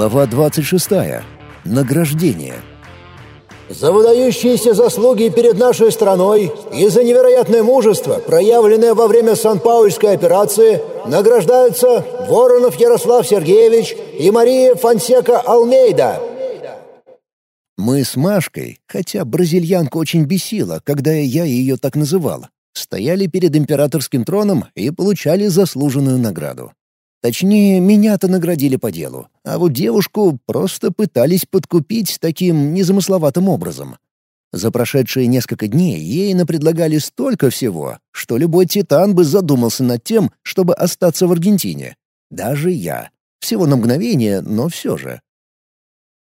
Глава 26. Награждение. За выдающиеся заслуги перед нашей страной и за невероятное мужество, проявленное во время Сан-Паульской операции, награждаются Воронов Ярослав Сергеевич и Мария Фонсека Алмейда. Мы с Машкой, хотя бразильянка очень бесила, когда я ее так называл, стояли перед императорским троном и получали заслуженную награду. Точнее, меня-то наградили по делу, а вот девушку просто пытались подкупить таким незамысловатым образом. За прошедшие несколько дней ей напредлагали столько всего, что любой титан бы задумался над тем, чтобы остаться в Аргентине. Даже я. Всего на мгновение, но все же.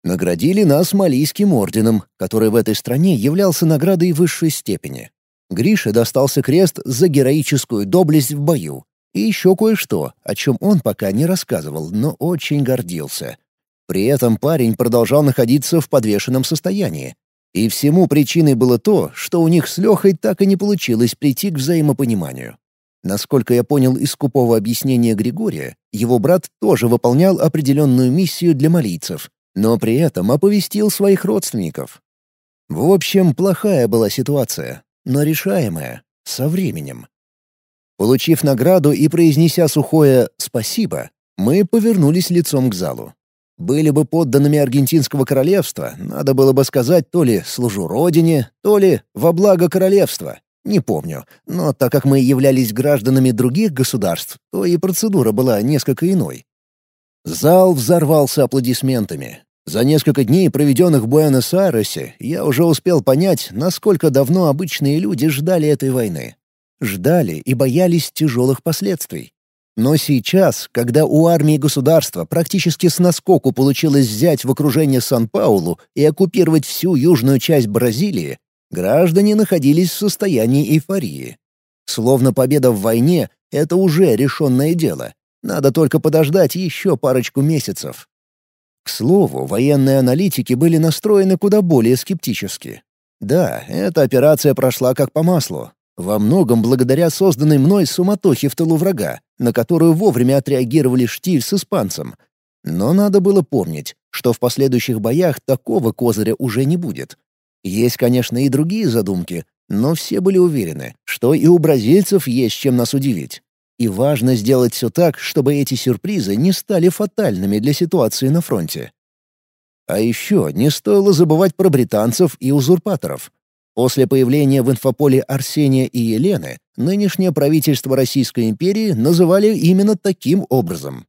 Наградили нас Малийским орденом, который в этой стране являлся наградой высшей степени. Грише достался крест за героическую доблесть в бою, и еще кое-что, о чем он пока не рассказывал, но очень гордился. При этом парень продолжал находиться в подвешенном состоянии. И всему причиной было то, что у них с Лехой так и не получилось прийти к взаимопониманию. Насколько я понял из скупого объяснения Григория, его брат тоже выполнял определенную миссию для малийцев, но при этом оповестил своих родственников. В общем, плохая была ситуация, но решаемая, со временем. Получив награду и произнеся сухое «спасибо», мы повернулись лицом к залу. Были бы подданными аргентинского королевства, надо было бы сказать то ли «служу родине», то ли «во благо королевства». Не помню, но так как мы являлись гражданами других государств, то и процедура была несколько иной. Зал взорвался аплодисментами. За несколько дней, проведенных в Буэнос-Айресе, я уже успел понять, насколько давно обычные люди ждали этой войны ждали и боялись тяжелых последствий. Но сейчас, когда у армии государства практически с наскоку получилось взять в окружение Сан-Паулу и оккупировать всю южную часть Бразилии, граждане находились в состоянии эйфории. Словно победа в войне — это уже решенное дело. Надо только подождать еще парочку месяцев. К слову, военные аналитики были настроены куда более скептически. Да, эта операция прошла как по маслу, во многом благодаря созданной мной суматохе в тылу врага, на которую вовремя отреагировали Штиль с испанцем. Но надо было помнить, что в последующих боях такого козыря уже не будет. Есть, конечно, и другие задумки, но все были уверены, что и у бразильцев есть чем нас удивить. И важно сделать все так, чтобы эти сюрпризы не стали фатальными для ситуации на фронте. А еще не стоило забывать про британцев и узурпаторов. После появления в инфополе Арсения и Елены нынешнее правительство Российской империи называли именно таким образом.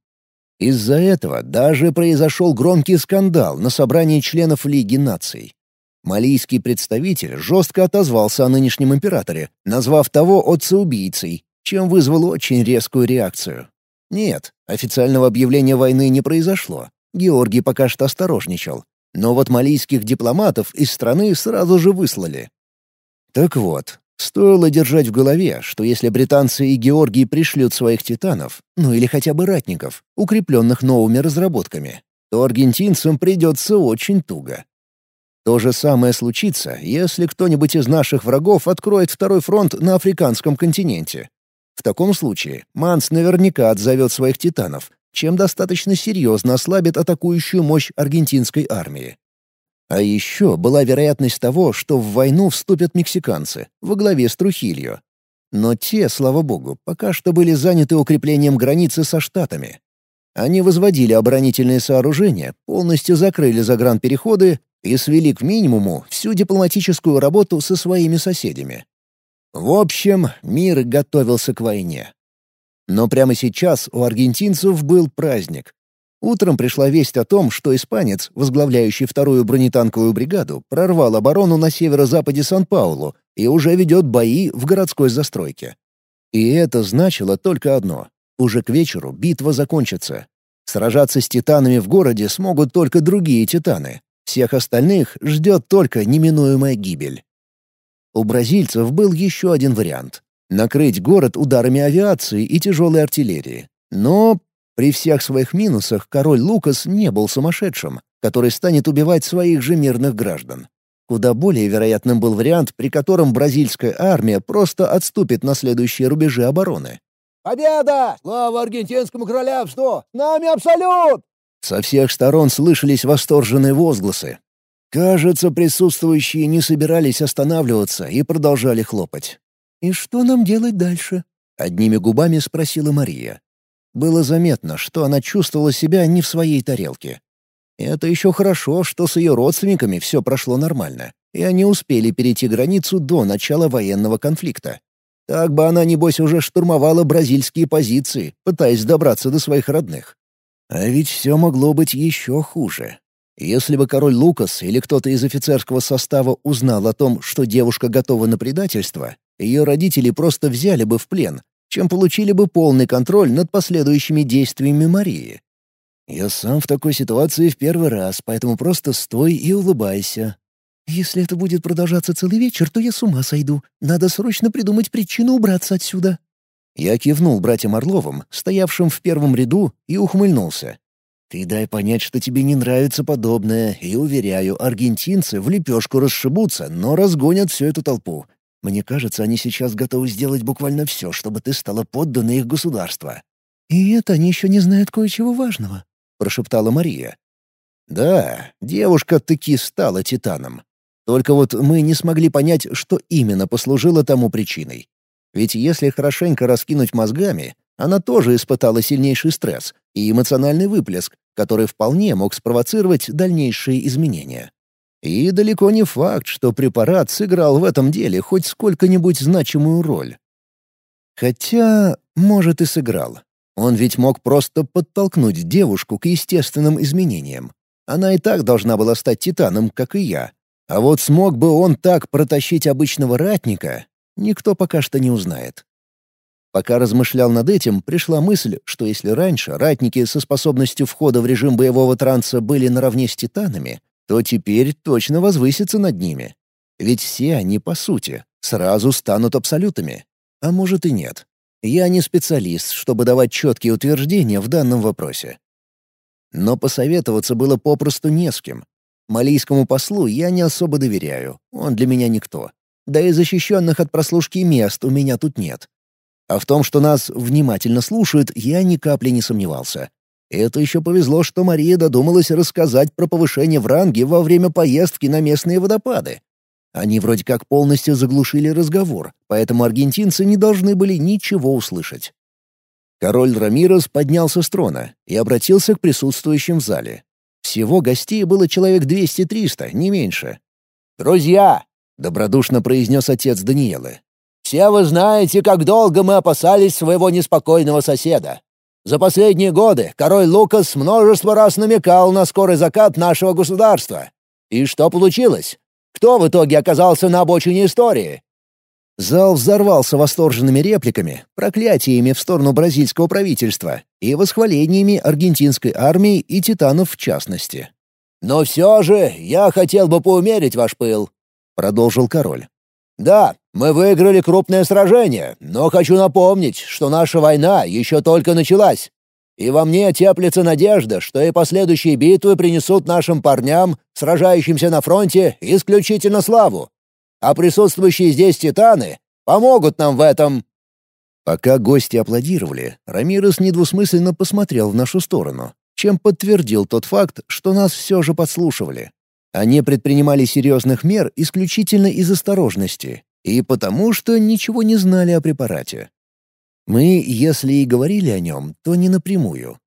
Из-за этого даже произошел громкий скандал на собрании членов Лиги наций. Малийский представитель жестко отозвался о нынешнем императоре, назвав того отца-убийцей, чем вызвал очень резкую реакцию. Нет, официального объявления войны не произошло. Георгий пока что осторожничал. Но вот малийских дипломатов из страны сразу же выслали. Так вот, стоило держать в голове, что если британцы и Георгий пришлют своих титанов, ну или хотя бы ратников, укрепленных новыми разработками, то аргентинцам придется очень туго. То же самое случится, если кто-нибудь из наших врагов откроет второй фронт на африканском континенте. В таком случае Манс наверняка отзовет своих титанов, чем достаточно серьезно ослабит атакующую мощь аргентинской армии. А еще была вероятность того, что в войну вступят мексиканцы во главе с Трухильо. Но те, слава богу, пока что были заняты укреплением границы со Штатами. Они возводили оборонительные сооружения, полностью закрыли загранпереходы и свели к минимуму всю дипломатическую работу со своими соседями. В общем, мир готовился к войне. Но прямо сейчас у аргентинцев был праздник. Утром пришла весть о том, что испанец, возглавляющий вторую бронетанковую бригаду, прорвал оборону на северо-западе Сан-Паулу и уже ведет бои в городской застройке. И это значило только одно — уже к вечеру битва закончится. Сражаться с титанами в городе смогут только другие титаны. Всех остальных ждет только неминуемая гибель. У бразильцев был еще один вариант — накрыть город ударами авиации и тяжелой артиллерии. Но при всех своих минусах король Лукас не был сумасшедшим, который станет убивать своих же мирных граждан. Куда более вероятным был вариант, при котором бразильская армия просто отступит на следующие рубежи обороны. «Победа! Слава аргентинскому королевству! Нами абсолют!» Со всех сторон слышались восторженные возгласы. Кажется, присутствующие не собирались останавливаться и продолжали хлопать. «И что нам делать дальше?» — одними губами спросила Мария. Было заметно, что она чувствовала себя не в своей тарелке. Это еще хорошо, что с ее родственниками все прошло нормально, и они успели перейти границу до начала военного конфликта. Так бы она, небось, уже штурмовала бразильские позиции, пытаясь добраться до своих родных. А ведь все могло быть еще хуже. Если бы король Лукас или кто-то из офицерского состава узнал о том, что девушка готова на предательство, ее родители просто взяли бы в плен, чем получили бы полный контроль над последующими действиями Марии. Я сам в такой ситуации в первый раз, поэтому просто стой и улыбайся. Если это будет продолжаться целый вечер, то я с ума сойду. Надо срочно придумать причину убраться отсюда. Я кивнул братьям Орловым, стоявшим в первом ряду, и ухмыльнулся. «Ты дай понять, что тебе не нравится подобное, и, уверяю, аргентинцы в лепешку расшибутся, но разгонят всю эту толпу. Мне кажется, они сейчас готовы сделать буквально все, чтобы ты стала подданной их государства». «И это они еще не знают кое-чего важного», — прошептала Мария. «Да, девушка таки стала титаном. Только вот мы не смогли понять, что именно послужило тому причиной. Ведь если хорошенько раскинуть мозгами, она тоже испытала сильнейший стресс и эмоциональный выплеск, который вполне мог спровоцировать дальнейшие изменения. И далеко не факт, что препарат сыграл в этом деле хоть сколько-нибудь значимую роль. Хотя, может, и сыграл. Он ведь мог просто подтолкнуть девушку к естественным изменениям. Она и так должна была стать титаном, как и я. А вот смог бы он так протащить обычного ратника, никто пока что не узнает. Пока размышлял над этим, пришла мысль, что если раньше ратники со способностью входа в режим боевого транса были наравне с титанами, то теперь точно возвысятся над ними. Ведь все они, по сути, сразу станут абсолютами. А может и нет. Я не специалист, чтобы давать четкие утверждения в данном вопросе. Но посоветоваться было попросту не с кем. Малийскому послу я не особо доверяю, он для меня никто. Да и защищенных от прослушки мест у меня тут нет. А в том, что нас внимательно слушают, я ни капли не сомневался. Это еще повезло, что Мария додумалась рассказать про повышение в ранге во время поездки на местные водопады. Они вроде как полностью заглушили разговор, поэтому аргентинцы не должны были ничего услышать. Король Рамирос поднялся с трона и обратился к присутствующим в зале. Всего гостей было человек 200-300, не меньше. «Друзья!» — добродушно произнес отец Даниэлы. «Все вы знаете, как долго мы опасались своего неспокойного соседа. За последние годы король Лукас множество раз намекал на скорый закат нашего государства. И что получилось? Кто в итоге оказался на обочине истории?» Зал взорвался восторженными репликами, проклятиями в сторону бразильского правительства и восхвалениями аргентинской армии и титанов в частности. «Но все же я хотел бы поумерить ваш пыл», — продолжил король. «Да, мы выиграли крупное сражение, но хочу напомнить, что наша война еще только началась. И во мне теплится надежда, что и последующие битвы принесут нашим парням, сражающимся на фронте, исключительно славу. А присутствующие здесь титаны помогут нам в этом». Пока гости аплодировали, Рамирес недвусмысленно посмотрел в нашу сторону, чем подтвердил тот факт, что нас все же подслушивали. Они предпринимали серьезных мер исключительно из осторожности и потому, что ничего не знали о препарате. Мы, если и говорили о нем, то не напрямую.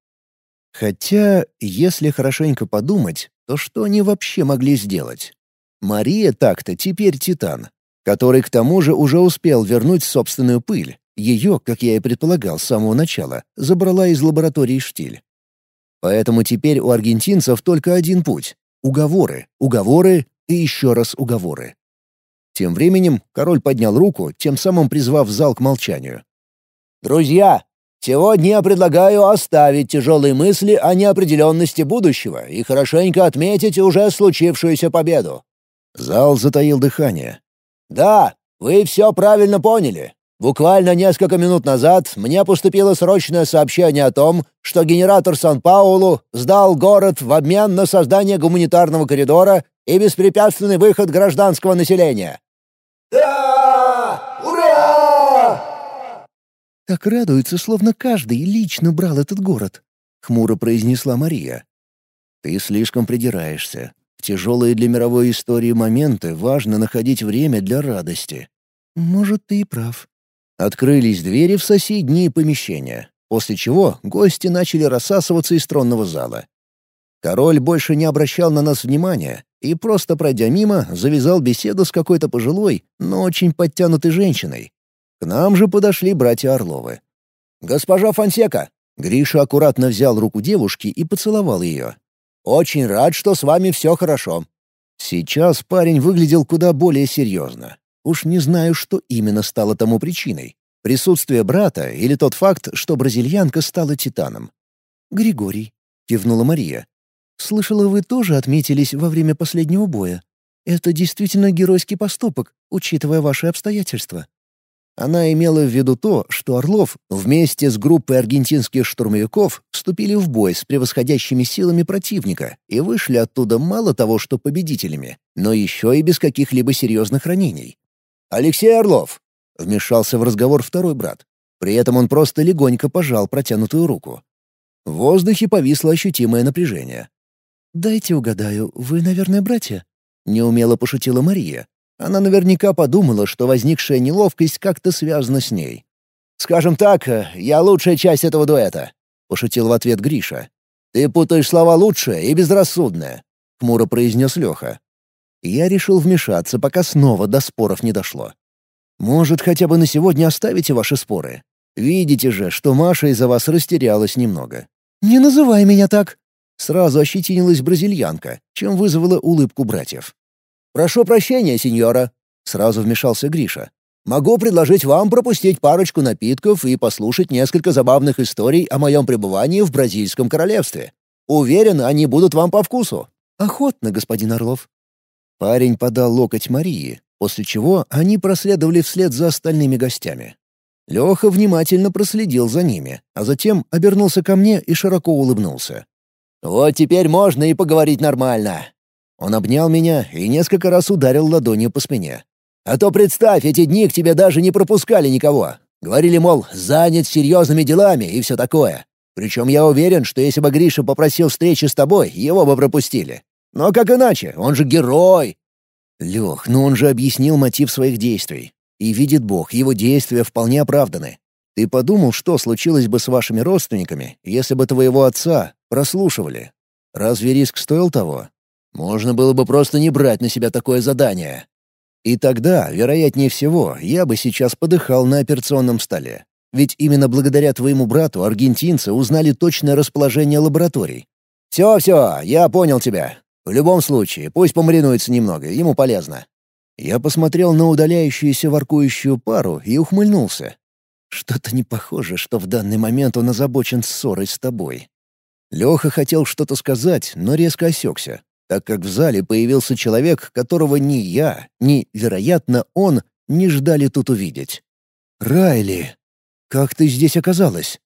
Хотя, если хорошенько подумать, то что они вообще могли сделать? Мария так-то теперь Титан, который к тому же уже успел вернуть собственную пыль. Ее, как я и предполагал с самого начала, забрала из лаборатории штиль. Поэтому теперь у аргентинцев только один путь — уговоры, уговоры и еще раз уговоры. Тем временем король поднял руку, тем самым призвав зал к молчанию. «Друзья, сегодня я предлагаю оставить тяжелые мысли о неопределенности будущего и хорошенько отметить уже случившуюся победу». Зал затаил дыхание. «Да, вы все правильно поняли. Буквально несколько минут назад мне поступило срочное сообщение о том, что генератор Сан-Паулу сдал город в обмен на создание гуманитарного коридора и беспрепятственный выход гражданского населения». «Да! Ура!» «Так радуется, словно каждый лично брал этот город», — хмуро произнесла Мария. Ты слишком придираешься. В тяжелые для мировой истории моменты важно находить время для радости. Может, ты и прав. Открылись двери в соседние помещения, после чего гости начали рассасываться из тронного зала. Король больше не обращал на нас внимания и, просто пройдя мимо, завязал беседу с какой-то пожилой, но очень подтянутой женщиной. К нам же подошли братья Орловы. «Госпожа Фонсека!» Гриша аккуратно взял руку девушки и поцеловал ее. «Очень рад, что с вами все хорошо». Сейчас парень выглядел куда более серьезно. Уж не знаю, что именно стало тому причиной. Присутствие брата или тот факт, что бразильянка стала титаном. «Григорий», — кивнула Мария. «Слышала, вы тоже отметились во время последнего боя. Это действительно геройский поступок, учитывая ваши обстоятельства». Она имела в виду то, что Орлов вместе с группой аргентинских штурмовиков вступили в бой с превосходящими силами противника и вышли оттуда мало того, что победителями, но еще и без каких-либо серьезных ранений. «Алексей Орлов!» — вмешался в разговор второй брат. При этом он просто легонько пожал протянутую руку. В воздухе повисло ощутимое напряжение. «Дайте угадаю, вы, наверное, братья?» — неумело пошутила Мария, она наверняка подумала, что возникшая неловкость как-то связана с ней. «Скажем так, я лучшая часть этого дуэта», — пошутил в ответ Гриша. «Ты путаешь слова «лучшее» и «безрассудное», — хмуро произнес Леха. Я решил вмешаться, пока снова до споров не дошло. «Может, хотя бы на сегодня оставите ваши споры? Видите же, что Маша из-за вас растерялась немного». «Не называй меня так!» Сразу ощетинилась бразильянка, чем вызвала улыбку братьев. «Прошу прощения, сеньора», — сразу вмешался Гриша. «Могу предложить вам пропустить парочку напитков и послушать несколько забавных историй о моем пребывании в Бразильском королевстве. Уверен, они будут вам по вкусу». «Охотно, господин Орлов». Парень подал локоть Марии, после чего они проследовали вслед за остальными гостями. Леха внимательно проследил за ними, а затем обернулся ко мне и широко улыбнулся. «Вот теперь можно и поговорить нормально. Он обнял меня и несколько раз ударил ладонью по спине. «А то представь, эти дни к тебе даже не пропускали никого. Говорили, мол, занят серьезными делами и все такое. Причем я уверен, что если бы Гриша попросил встречи с тобой, его бы пропустили. Но как иначе? Он же герой!» «Лех, ну он же объяснил мотив своих действий. И видит Бог, его действия вполне оправданы. Ты подумал, что случилось бы с вашими родственниками, если бы твоего отца прослушивали? Разве риск стоил того? Можно было бы просто не брать на себя такое задание. И тогда, вероятнее всего, я бы сейчас подыхал на операционном столе. Ведь именно благодаря твоему брату аргентинцы узнали точное расположение лабораторий. «Все-все, я понял тебя. В любом случае, пусть помаринуется немного, ему полезно». Я посмотрел на удаляющуюся воркующую пару и ухмыльнулся. Что-то не похоже, что в данный момент он озабочен ссорой с тобой. Леха хотел что-то сказать, но резко осекся, так как в зале появился человек, которого ни я, ни, вероятно, он не ждали тут увидеть. «Райли, как ты здесь оказалась?»